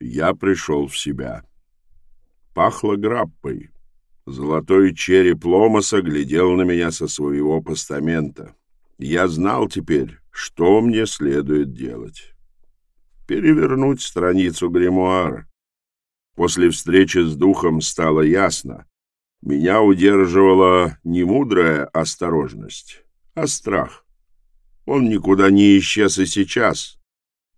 Я пришел в себя. Пахло граппой. Золотой череп Ломаса глядел на меня со своего постамента. Я знал теперь, что мне следует делать. Перевернуть страницу гримуара. После встречи с духом стало ясно. Меня удерживала не мудрая осторожность, а страх. Он никуда не исчез и сейчас,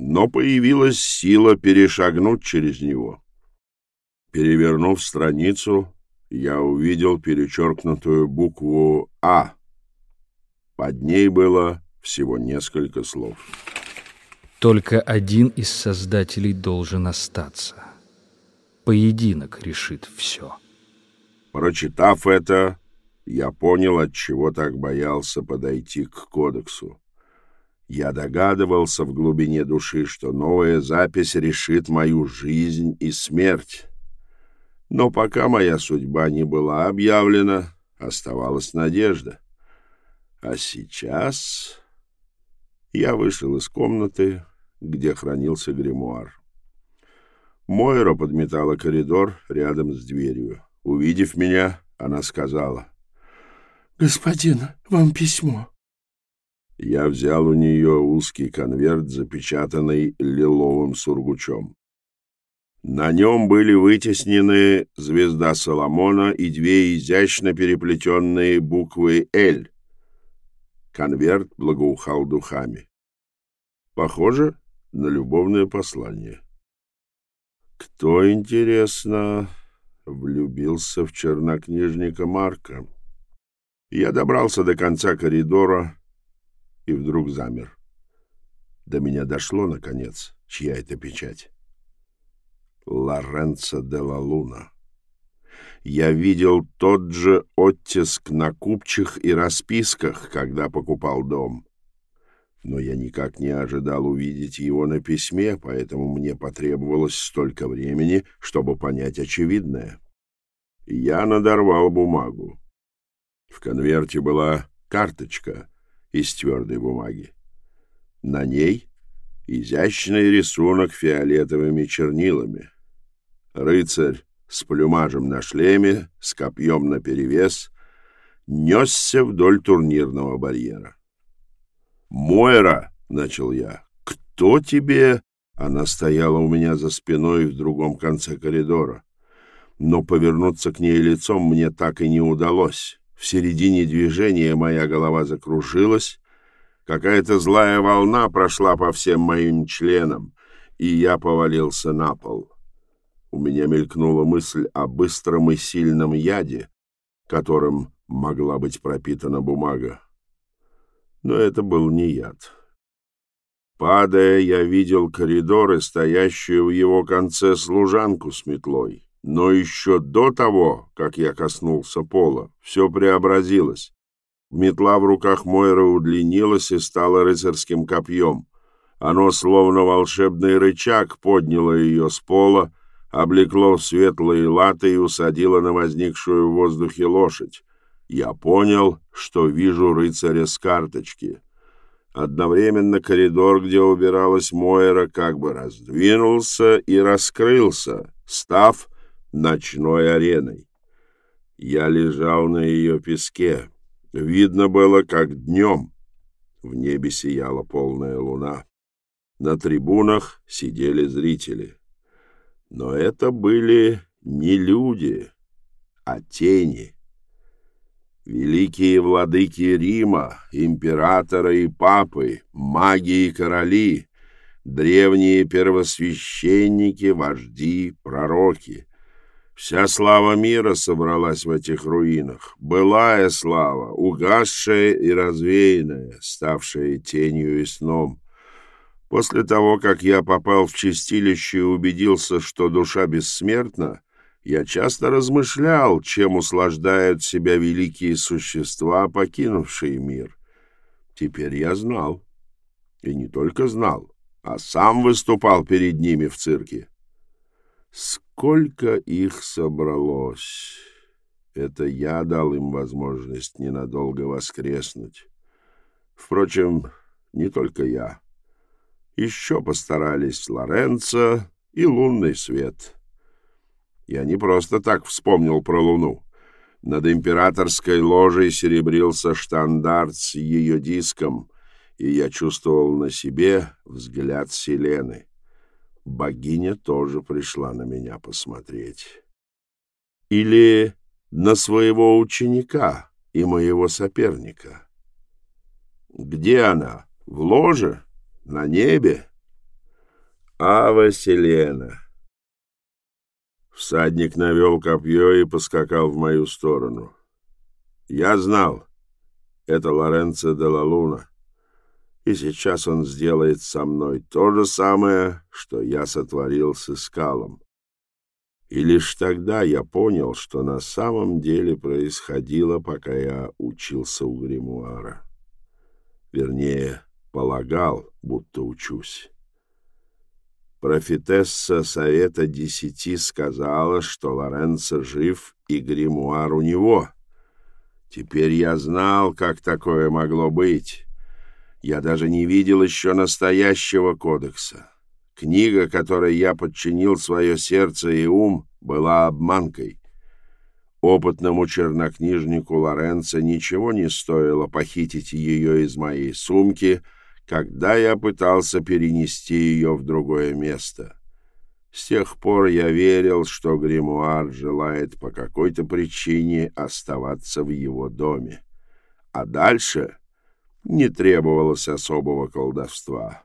но появилась сила перешагнуть через него. Перевернув страницу, я увидел перечеркнутую букву «А». Под ней было всего несколько слов. Только один из создателей должен остаться. Поединок решит все. Прочитав это, я понял, от чего так боялся подойти к кодексу. Я догадывался в глубине души, что новая запись решит мою жизнь и смерть. Но пока моя судьба не была объявлена, оставалась надежда. А сейчас я вышел из комнаты, где хранился гримуар. Мойра подметала коридор рядом с дверью. Увидев меня, она сказала. «Господин, вам письмо». Я взял у нее узкий конверт, запечатанный лиловым сургучом. На нем были вытеснены звезда Соломона и две изящно переплетенные буквы «Л». Конверт благоухал духами. Похоже на любовное послание. Кто, интересно, влюбился в чернокнижника Марка? Я добрался до конца коридора и вдруг замер. До меня дошло, наконец, чья это печать. Лоренцо де ла Луна. Я видел тот же оттиск на купчих и расписках, когда покупал дом. Но я никак не ожидал увидеть его на письме, поэтому мне потребовалось столько времени, чтобы понять очевидное. Я надорвал бумагу. В конверте была карточка из твердой бумаги. На ней изящный рисунок фиолетовыми чернилами. Рыцарь с плюмажем на шлеме, с копьем наперевес, несся вдоль турнирного барьера. «Мойра!» — начал я. «Кто тебе?» Она стояла у меня за спиной в другом конце коридора. Но повернуться к ней лицом мне так и не удалось. В середине движения моя голова закружилась, какая-то злая волна прошла по всем моим членам, и я повалился на пол. У меня мелькнула мысль о быстром и сильном яде, которым могла быть пропитана бумага. Но это был не яд. Падая, я видел коридор и стоящую в его конце служанку с метлой. Но еще до того, как я коснулся пола, все преобразилось. Метла в руках Мойры удлинилась и стала рыцарским копьем. Оно, словно волшебный рычаг, подняло ее с пола, облекло в светлые латы и усадило на возникшую в воздухе лошадь. Я понял, что вижу рыцаря с карточки. Одновременно коридор, где убиралась Мойра, как бы раздвинулся и раскрылся, став ночной ареной. Я лежал на ее песке. Видно было, как днем. В небе сияла полная луна. На трибунах сидели зрители. Но это были не люди, а тени. Великие владыки Рима, императоры и папы, маги и короли, древние первосвященники, вожди, пророки — Вся слава мира собралась в этих руинах. Былая слава, угасшая и развеянная, ставшая тенью и сном. После того, как я попал в чистилище и убедился, что душа бессмертна, я часто размышлял, чем услаждают себя великие существа, покинувшие мир. Теперь я знал. И не только знал, а сам выступал перед ними в цирке. Сколько их собралось! Это я дал им возможность ненадолго воскреснуть. Впрочем, не только я. Еще постарались Лоренцо и лунный свет. Я не просто так вспомнил про луну. Над императорской ложей серебрился штандарт с ее диском, и я чувствовал на себе взгляд Селены. Богиня тоже пришла на меня посмотреть. Или на своего ученика и моего соперника. Где она? В ложе? На небе? Ава Селена! Всадник навел копье и поскакал в мою сторону. Я знал, это Лоренцо де ла Луна, и сейчас он сделает со мной то же самое, что я сотворил с Искалом. И лишь тогда я понял, что на самом деле происходило, пока я учился у гримуара. Вернее, полагал, будто учусь. Профетесса Совета Десяти сказала, что Лоренцо жив и гримуар у него. Теперь я знал, как такое могло быть. Я даже не видел еще настоящего кодекса. Книга, которой я подчинил свое сердце и ум, была обманкой. Опытному чернокнижнику Лоренцо ничего не стоило похитить ее из моей сумки — когда я пытался перенести ее в другое место. С тех пор я верил, что гримуар желает по какой-то причине оставаться в его доме. А дальше не требовалось особого колдовства.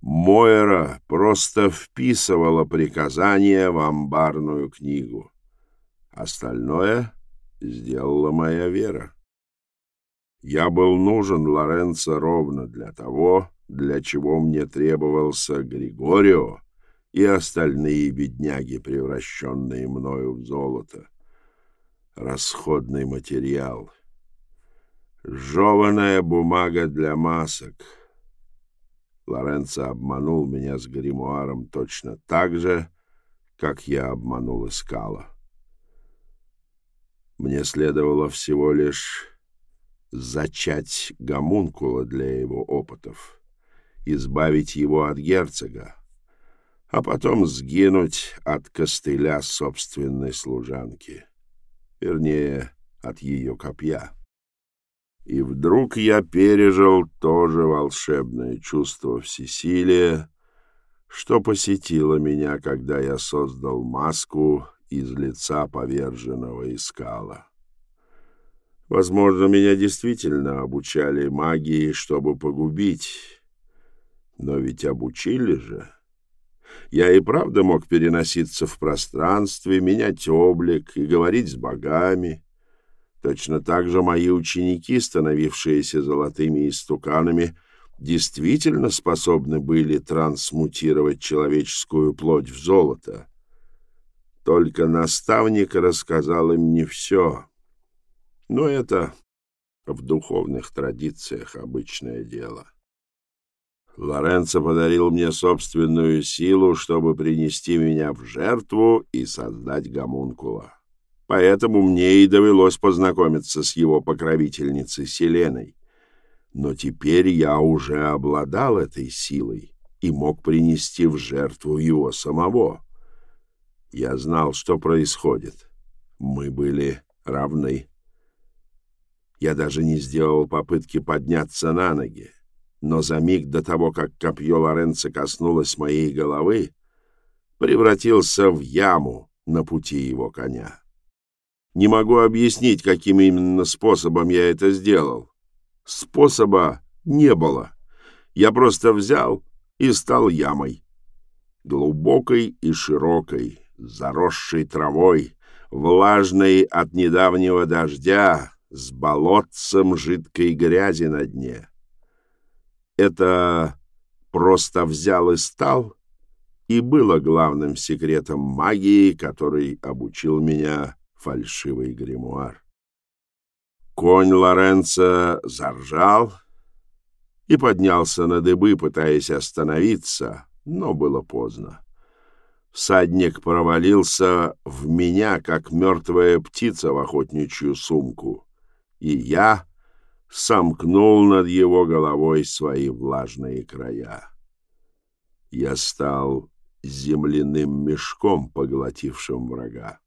Мойра просто вписывала приказания в амбарную книгу. Остальное сделала моя вера. Я был нужен Лоренцо ровно для того, для чего мне требовался Григорио и остальные бедняги, превращенные мною в золото. Расходный материал. Жеваная бумага для масок. Лоренцо обманул меня с гримуаром точно так же, как я обманул Искала. Мне следовало всего лишь зачать гомункула для его опытов, избавить его от герцога, а потом сгинуть от костыля собственной служанки, вернее, от ее копья. И вдруг я пережил то же волшебное чувство всесилия, что посетило меня, когда я создал маску из лица поверженного искала. Возможно, меня действительно обучали магии, чтобы погубить. Но ведь обучили же. Я и правда мог переноситься в пространстве, менять облик и говорить с богами. Точно так же мои ученики, становившиеся золотыми истуканами, действительно способны были трансмутировать человеческую плоть в золото. Только наставник рассказал им не все — но это в духовных традициях обычное дело. Лоренцо подарил мне собственную силу, чтобы принести меня в жертву и создать гомункула. Поэтому мне и довелось познакомиться с его покровительницей Селеной. Но теперь я уже обладал этой силой и мог принести в жертву его самого. Я знал, что происходит. Мы были равны. Я даже не сделал попытки подняться на ноги, но за миг до того, как копье Лоренцо коснулось моей головы, превратился в яму на пути его коня. Не могу объяснить, каким именно способом я это сделал. Способа не было. Я просто взял и стал ямой. Глубокой и широкой, заросшей травой, влажной от недавнего дождя, с болотцем жидкой грязи на дне. Это просто взял и стал, и было главным секретом магии, который обучил меня фальшивый гримуар. Конь Лоренцо заржал и поднялся на дыбы, пытаясь остановиться, но было поздно. Всадник провалился в меня, как мертвая птица в охотничью сумку и я сомкнул над его головой свои влажные края. Я стал земляным мешком, поглотившим врага,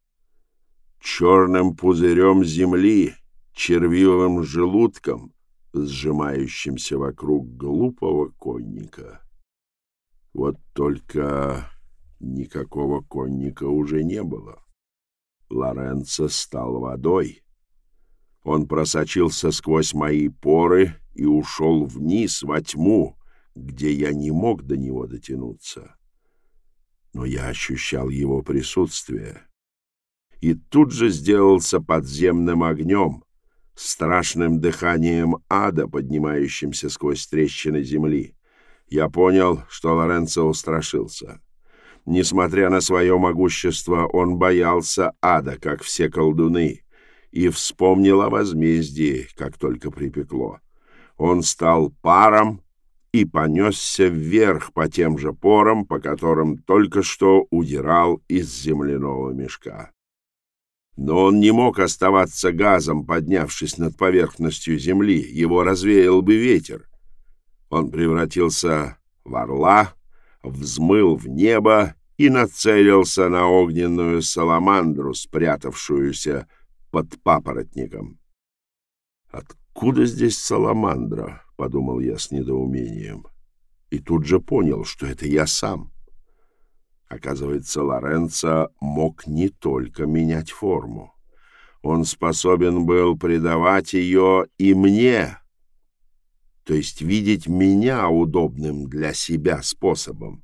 черным пузырем земли, червивым желудком, сжимающимся вокруг глупого конника. Вот только никакого конника уже не было. Лоренцо стал водой. Он просочился сквозь мои поры и ушел вниз во тьму, где я не мог до него дотянуться. Но я ощущал его присутствие. И тут же сделался подземным огнем, страшным дыханием ада, поднимающимся сквозь трещины земли. Я понял, что Лоренцо устрашился. Несмотря на свое могущество, он боялся ада, как все колдуны, и вспомнил о возмездии, как только припекло. Он стал паром и понесся вверх по тем же порам, по которым только что удирал из земляного мешка. Но он не мог оставаться газом, поднявшись над поверхностью земли, его развеял бы ветер. Он превратился в орла, взмыл в небо и нацелился на огненную саламандру, спрятавшуюся под папоротником. «Откуда здесь саламандра?» — подумал я с недоумением. И тут же понял, что это я сам. Оказывается, Лоренцо мог не только менять форму. Он способен был придавать ее и мне, то есть видеть меня удобным для себя способом.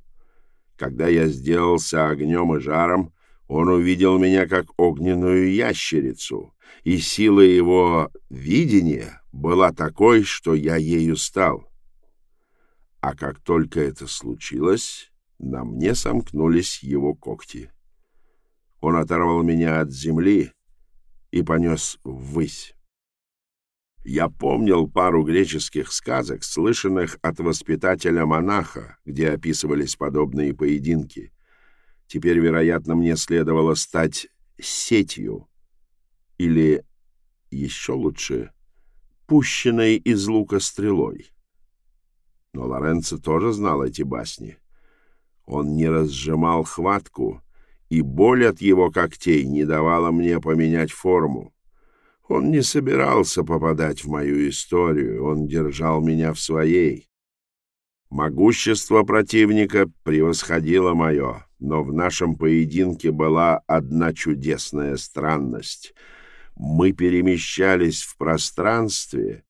Когда я сделался огнем и жаром, он увидел меня как огненную ящерицу, и сила его видения была такой, что я ею стал. А как только это случилось, на мне сомкнулись его когти. Он оторвал меня от земли и понес ввысь. Я помнил пару греческих сказок, слышанных от воспитателя-монаха, где описывались подобные поединки. Теперь, вероятно, мне следовало стать сетью или, еще лучше, пущенной из лука стрелой. Но Лоренцо тоже знал эти басни. Он не разжимал хватку, и боль от его когтей не давала мне поменять форму. Он не собирался попадать в мою историю, он держал меня в своей. Могущество противника превосходило мое, но в нашем поединке была одна чудесная странность. Мы перемещались в пространстве,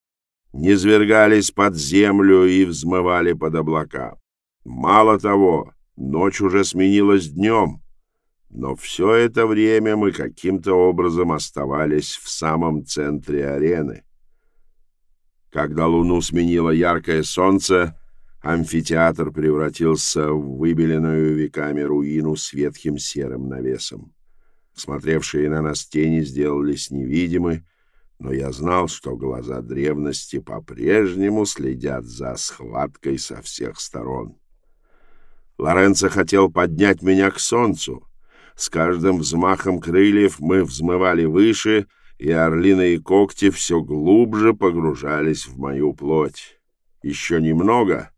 низвергались под землю и взмывали под облака. Мало того, ночь уже сменилась днем, но все это время мы каким-то образом оставались в самом центре арены. Когда луну сменило яркое солнце, амфитеатр превратился в выбеленную веками руину с ветхим серым навесом. Смотревшие на нас тени сделались невидимы, но я знал, что глаза древности по-прежнему следят за схваткой со всех сторон. Лоренцо хотел поднять меня к солнцу — с каждым взмахом крыльев мы взмывали выше, и орлиные когти все глубже погружались в мою плоть. Еще немного,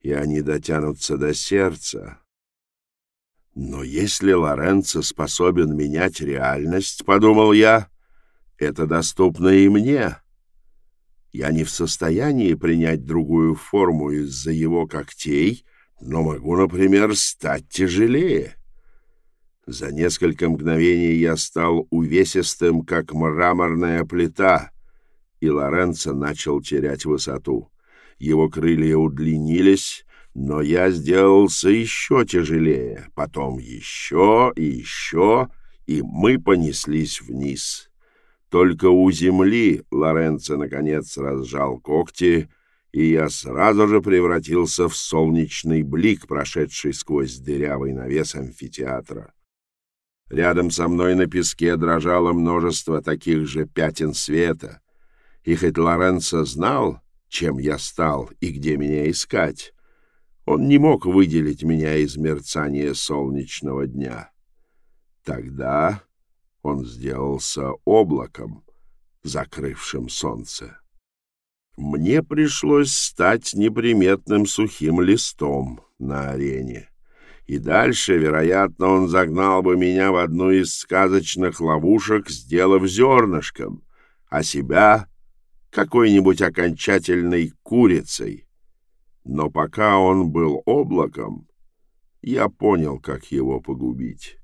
и они дотянутся до сердца. Но если Лоренцо способен менять реальность, — подумал я, — это доступно и мне. Я не в состоянии принять другую форму из-за его когтей, но могу, например, стать тяжелее. — за несколько мгновений я стал увесистым, как мраморная плита, и Лоренцо начал терять высоту. Его крылья удлинились, но я сделался еще тяжелее, потом еще и еще, и мы понеслись вниз. Только у земли Лоренцо наконец разжал когти, и я сразу же превратился в солнечный блик, прошедший сквозь дырявый навес амфитеатра. Рядом со мной на песке дрожало множество таких же пятен света. И хоть Лоренцо знал, чем я стал и где меня искать, он не мог выделить меня из мерцания солнечного дня. Тогда он сделался облаком, закрывшим солнце. Мне пришлось стать неприметным сухим листом на арене И дальше, вероятно, он загнал бы меня в одну из сказочных ловушек, сделав зернышком, а себя какой-нибудь окончательной курицей. Но пока он был облаком, я понял, как его погубить.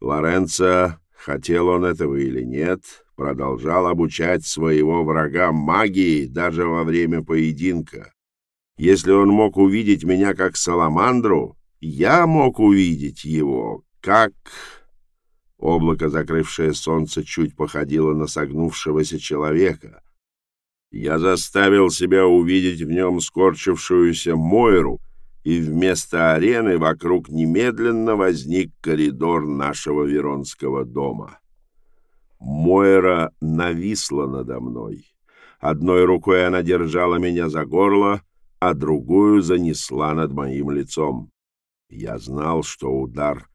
Лоренцо, хотел он этого или нет, продолжал обучать своего врага магии даже во время поединка. Если он мог увидеть меня как саламандру, я мог увидеть его как... Облако, закрывшее солнце, чуть походило на согнувшегося человека. Я заставил себя увидеть в нем скорчившуюся Мойру, и вместо арены вокруг немедленно возник коридор нашего Веронского дома. Мойра нависла надо мной. Одной рукой она держала меня за горло, а другую занесла над моим лицом. Я знал, что удар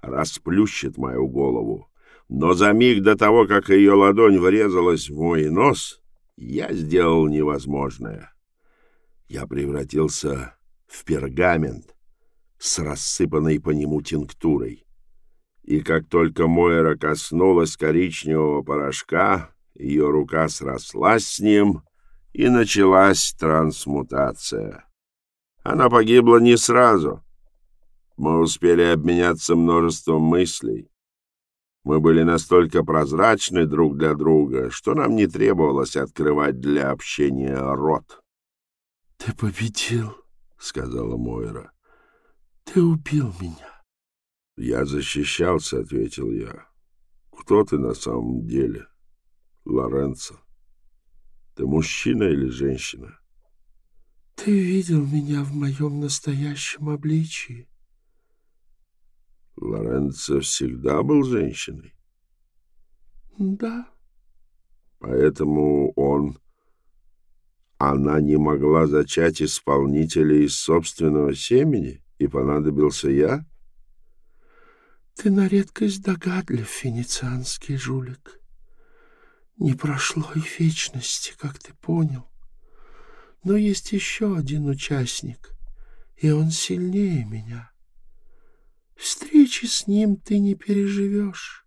расплющит мою голову, но за миг до того, как ее ладонь врезалась в мой нос, я сделал невозможное. Я превратился в пергамент с рассыпанной по нему тинктурой. И как только Мойра коснулась коричневого порошка, ее рука срослась с ним, и началась трансмутация. Она погибла не сразу. Мы успели обменяться множеством мыслей. Мы были настолько прозрачны друг для друга, что нам не требовалось открывать для общения рот. — Ты победил, — сказала Мойра. — Ты убил меня. — Я защищался, — ответил я. — Кто ты на самом деле? Лоренцо. Ты мужчина или женщина? — Ты видел меня в моем настоящем обличии. Лоренцо всегда был женщиной? Да. Поэтому он... Она не могла зачать исполнителя из собственного семени, и понадобился я? Ты на редкость догадлив, венецианский жулик. Не прошло и вечности, как ты понял. Но есть еще один участник, и он сильнее меня. Встречи с ним ты не переживешь.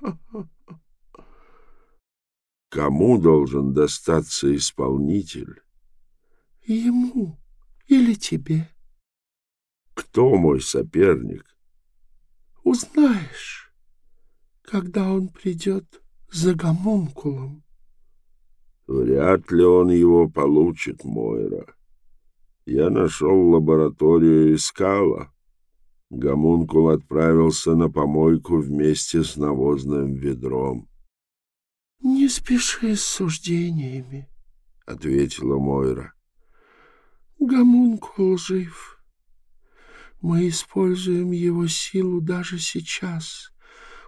Кому должен достаться исполнитель? Ему или тебе. Кто мой соперник? Узнаешь, когда он придет за гомункулом. Вряд ли он его получит, Мойра. Я нашел лабораторию Искала. Гомункул отправился на помойку вместе с навозным ведром. — Не спеши с суждениями, — ответила Мойра. — Гомункул жив. Мы используем его силу даже сейчас.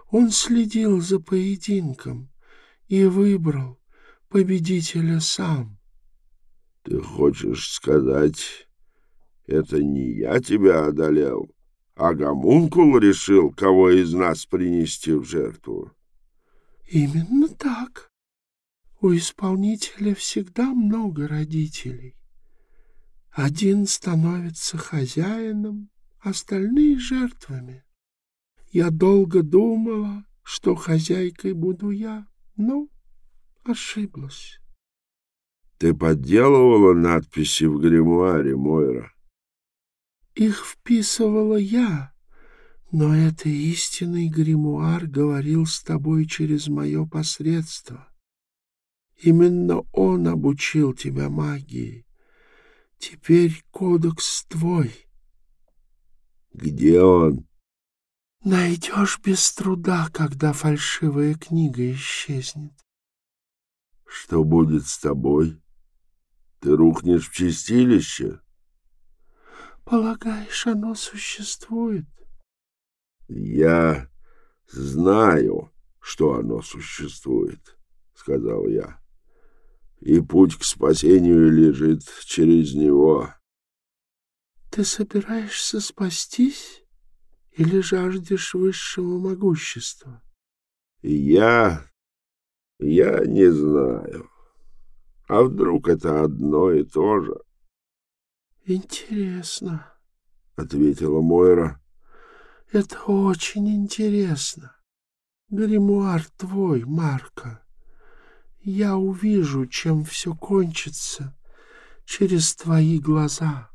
Он следил за поединком и выбрал победителя сам. — Ты хочешь сказать, это не я тебя одолел? — а гомункул решил, кого из нас принести в жертву. — Именно так. У исполнителя всегда много родителей. Один становится хозяином, остальные — жертвами. Я долго думала, что хозяйкой буду я, но ошиблась. — Ты подделывала надписи в гримуаре, Мойра? Их вписывала я, но это истинный гримуар говорил с тобой через мое посредство. Именно он обучил тебя магии. Теперь кодекс твой. Где он? Найдешь без труда, когда фальшивая книга исчезнет. Что будет с тобой? Ты рухнешь в чистилище? Полагаешь, оно существует? Я знаю, что оно существует, сказал я. И путь к спасению лежит через него. Ты собираешься спастись или жаждешь высшего могущества? Я... я не знаю. А вдруг это одно и то же? Интересно. — ответила Мойра. — Это очень интересно. Гримуар твой, Марко. Я увижу, чем все кончится через твои глаза.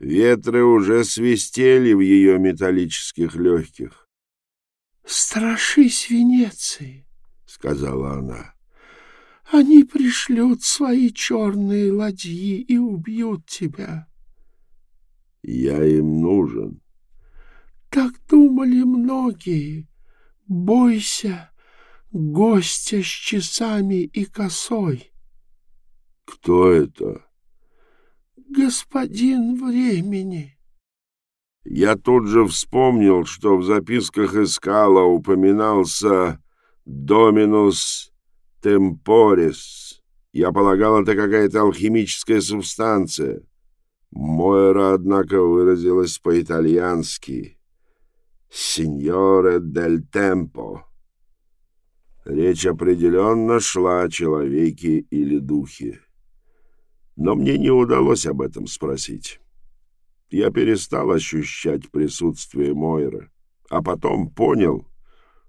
Ветры уже свистели в ее металлических легких. — Страшись Венеции, — сказала она. — Они пришлют свои черные ладьи и убьют тебя. — Я им нужен. — Так думали многие. Бойся гостя с часами и косой. — Кто это? — Господин времени. Я тут же вспомнил, что в записках Искала упоминался «Доминус темпорис». Я полагал, это какая-то алхимическая субстанция. Мойра, однако, выразилась по-итальянски. «Синьоре дель темпо». Речь определенно шла о человеке или духе. Но мне не удалось об этом спросить. Я перестал ощущать присутствие Мойры, а потом понял,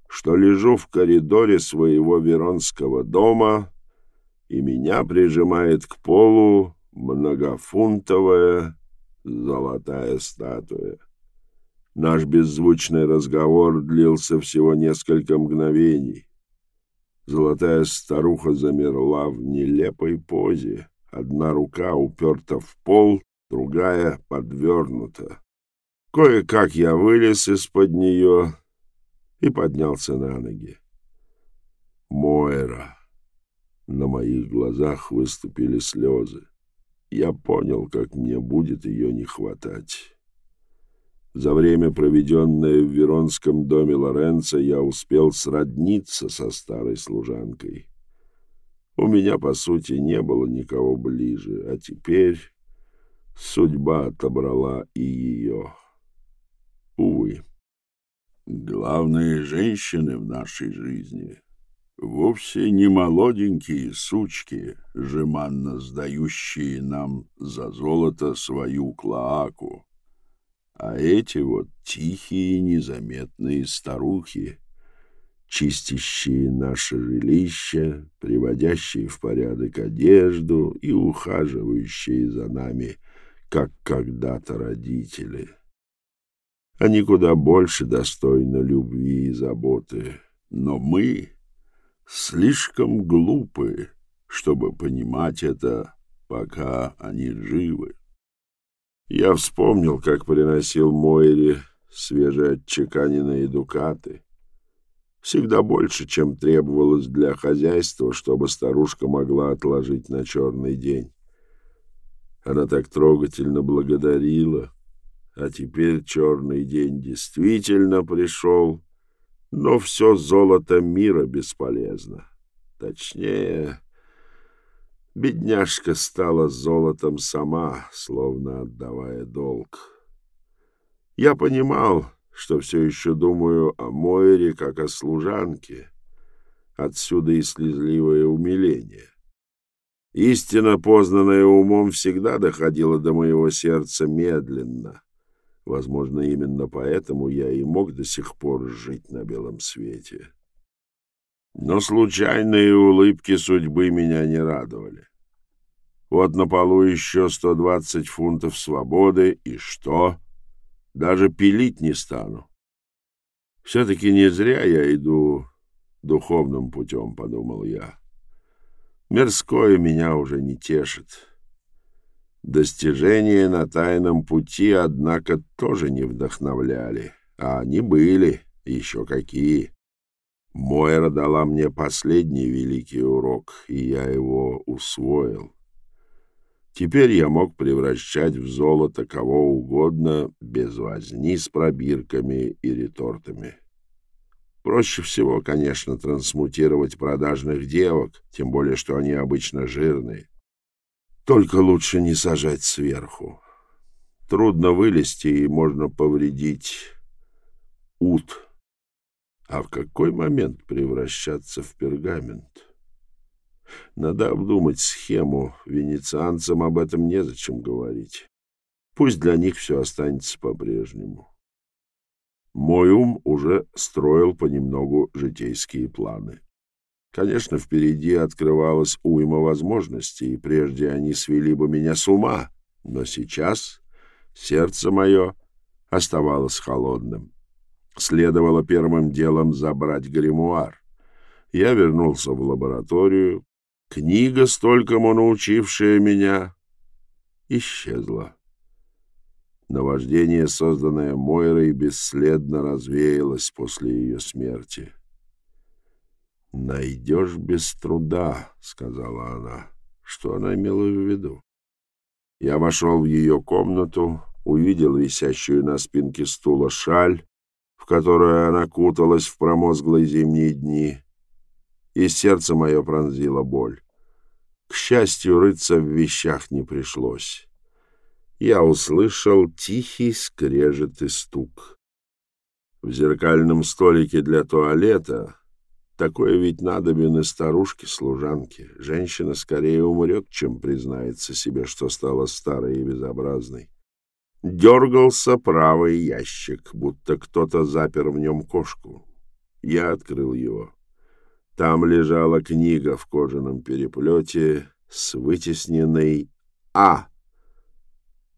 что лежу в коридоре своего веронского дома, и меня прижимает к полу многофунтовая золотая статуя. Наш беззвучный разговор длился всего несколько мгновений. Золотая старуха замерла в нелепой позе. Одна рука уперта в пол, другая подвернута. Кое-как я вылез из-под нее и поднялся на ноги. Мойра. На моих глазах выступили слезы. Я понял, как мне будет ее не хватать. За время, проведенное в Веронском доме Лоренцо, я успел сродниться со старой служанкой. У меня, по сути, не было никого ближе, а теперь судьба отобрала и ее. Увы. Главные женщины в нашей жизни вовсе не молоденькие сучки, жеманно сдающие нам за золото свою клоаку, а эти вот тихие, незаметные старухи, чистящие наше жилище, приводящие в порядок одежду и ухаживающие за нами, как когда-то родители. Они куда больше достойны любви и заботы, но мы слишком глупы, чтобы понимать это, пока они живы. Я вспомнил, как приносил Мойре свежеотчеканенные дукаты. Всегда больше, чем требовалось для хозяйства, чтобы старушка могла отложить на черный день. Она так трогательно благодарила, а теперь черный день действительно пришел, но все золото мира бесполезно. Точнее, Бедняжка стала золотом сама, словно отдавая долг. Я понимал, что все еще думаю о Мойре как о служанке. Отсюда и слезливое умиление. Истина, познанная умом, всегда доходила до моего сердца медленно. Возможно, именно поэтому я и мог до сих пор жить на белом свете. Но случайные улыбки судьбы меня не радовали. Вот на полу еще сто двадцать фунтов свободы, и что? Даже пилить не стану. Все-таки не зря я иду духовным путем, — подумал я. Мирское меня уже не тешит. Достижения на тайном пути, однако, тоже не вдохновляли, а они были, еще какие. Мойра дала мне последний великий урок, и я его усвоил. Теперь я мог превращать в золото кого угодно без возни с пробирками и ретортами. Проще всего, конечно, трансмутировать продажных девок, тем более, что они обычно жирные. Только лучше не сажать сверху. Трудно вылезти, и можно повредить ут а в какой момент превращаться в пергамент? Надо обдумать схему, венецианцам об этом незачем говорить. Пусть для них все останется по-прежнему. Мой ум уже строил понемногу житейские планы. Конечно, впереди открывалась уйма возможностей, и прежде они свели бы меня с ума, но сейчас сердце мое оставалось холодным. Следовало первым делом забрать гримуар. Я вернулся в лабораторию. Книга, столькому научившая меня, исчезла. Наваждение, созданное Мойрой, бесследно развеялось после ее смерти. «Найдешь без труда», — сказала она. Что она имела в виду? Я вошел в ее комнату, увидел висящую на спинке стула шаль, в которую она куталась в промозглые зимние дни, и сердце мое пронзило боль. К счастью, рыться в вещах не пришлось я услышал тихий скрежет и стук. В зеркальном столике для туалета такое ведь надобен старушке-служанке. Женщина скорее умрет, чем признается себе, что стала старой и безобразной. Дергался правый ящик, будто кто-то запер в нем кошку. Я открыл его. Там лежала книга в кожаном переплете с вытесненной «А»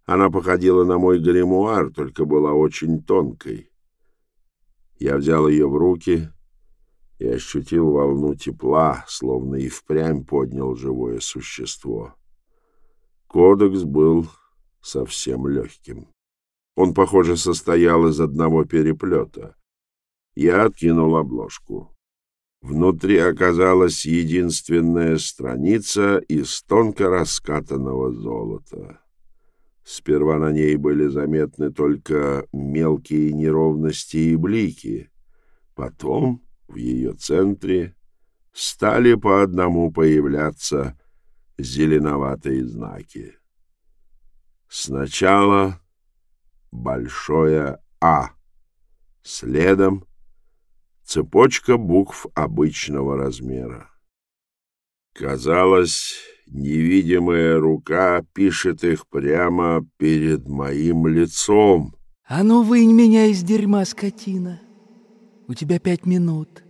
Она походила на мой гримуар, только была очень тонкой. Я взял ее в руки и ощутил волну тепла, словно и впрямь поднял живое существо. Кодекс был совсем легким. Он, похоже, состоял из одного переплета. Я откинул обложку. Внутри оказалась единственная страница из тонко раскатанного золота. Сперва на ней были заметны только мелкие неровности и блики. Потом в ее центре стали по одному появляться зеленоватые знаки. Сначала большое «А», следом цепочка букв обычного размера. Казалось, невидимая рука пишет их прямо перед моим лицом. А ну вынь меня из дерьма, скотина. У тебя пять минут.